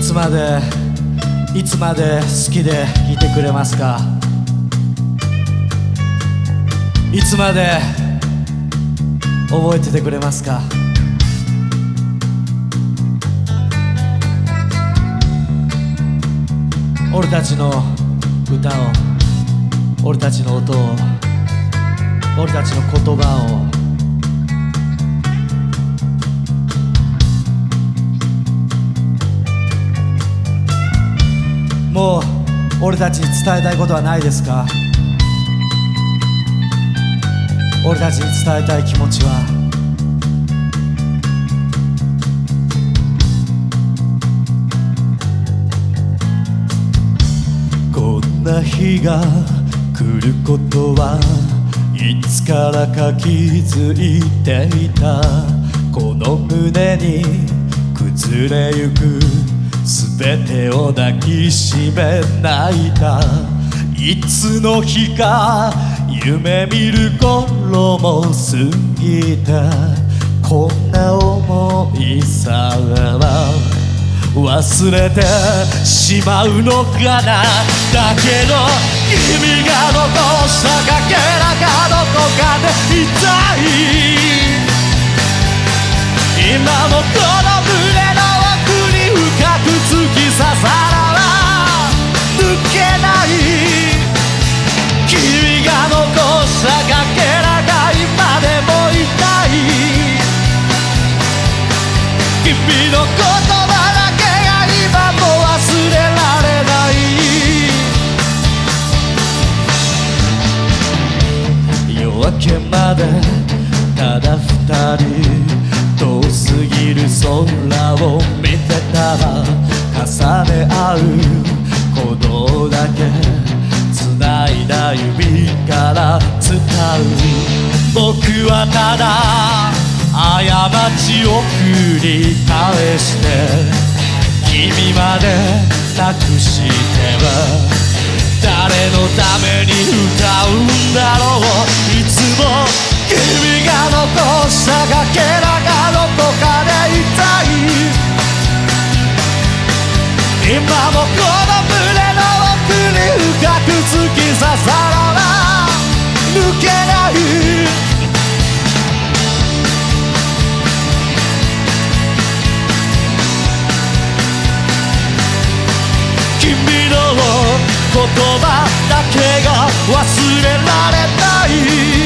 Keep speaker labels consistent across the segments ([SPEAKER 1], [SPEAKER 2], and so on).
[SPEAKER 1] つまでいつまで好きでいてくれますか？いつまで覚えててくれますか？俺たちの歌を俺たちの音を俺たちの言葉をもう俺たちに伝えたいことはないですか？俺たちに伝えたい気持ちは。こんな日が来ることはいつからか気づいていた。この胸に崩れゆく。全てを抱きしめ泣いたいつの日か夢見る頃も過ぎたこんな思いさら忘れてしまうのかな。だけど君が残したかけらがどこかで痛い。今もこの突き刺さら抜けない君が残したかけらが今でも痛い君の言葉だけが今も忘れられない夜明けまで重ね合うことだけ繋いだ指から伝う僕はただ過ちを繰り返して君までなくしては誰のために歌うんだろういつも君が残したかけらがささら抜けない君の言葉だけが忘れられない。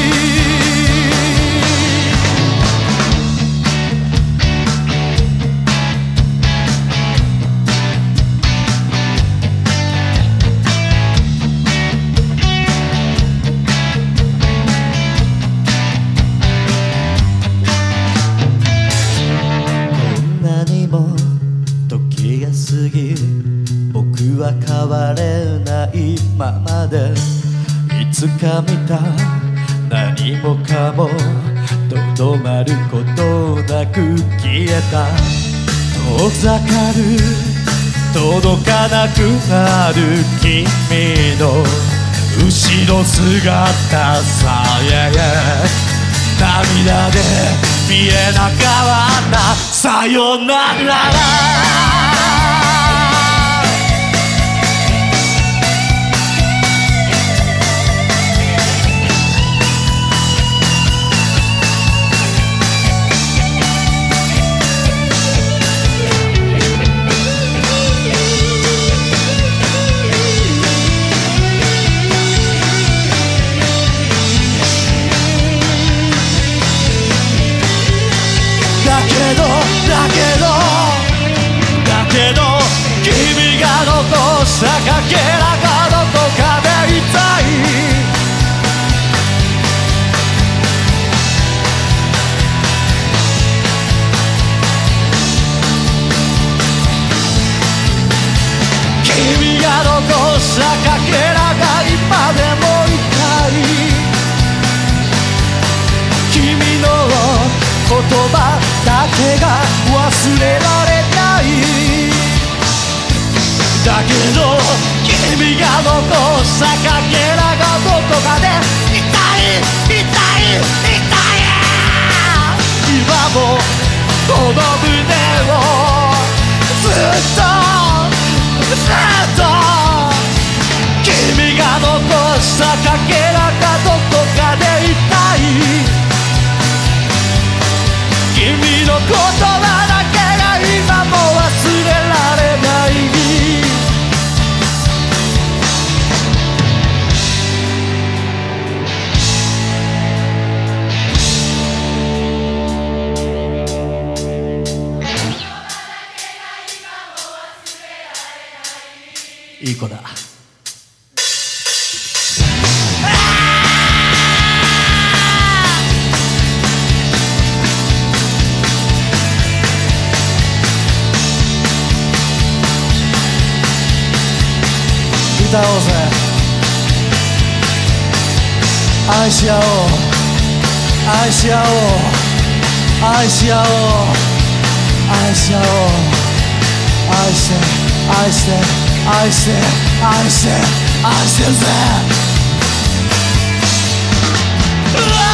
[SPEAKER 1] 変われないままでいつか見た何もかもとどまることなく消えた。遠ざかる届かなくなる君の後ろ姿さえ涙で見えなかったさよなら。れられないだけど君が残したかけらがどこかで痛い痛い痛い今もこの胸をずっといい子だ。歌おうぜ。愛し合おう。愛し合おう。愛し合おう。愛し合おう。愛して愛して愛して愛して愛してるぜうわ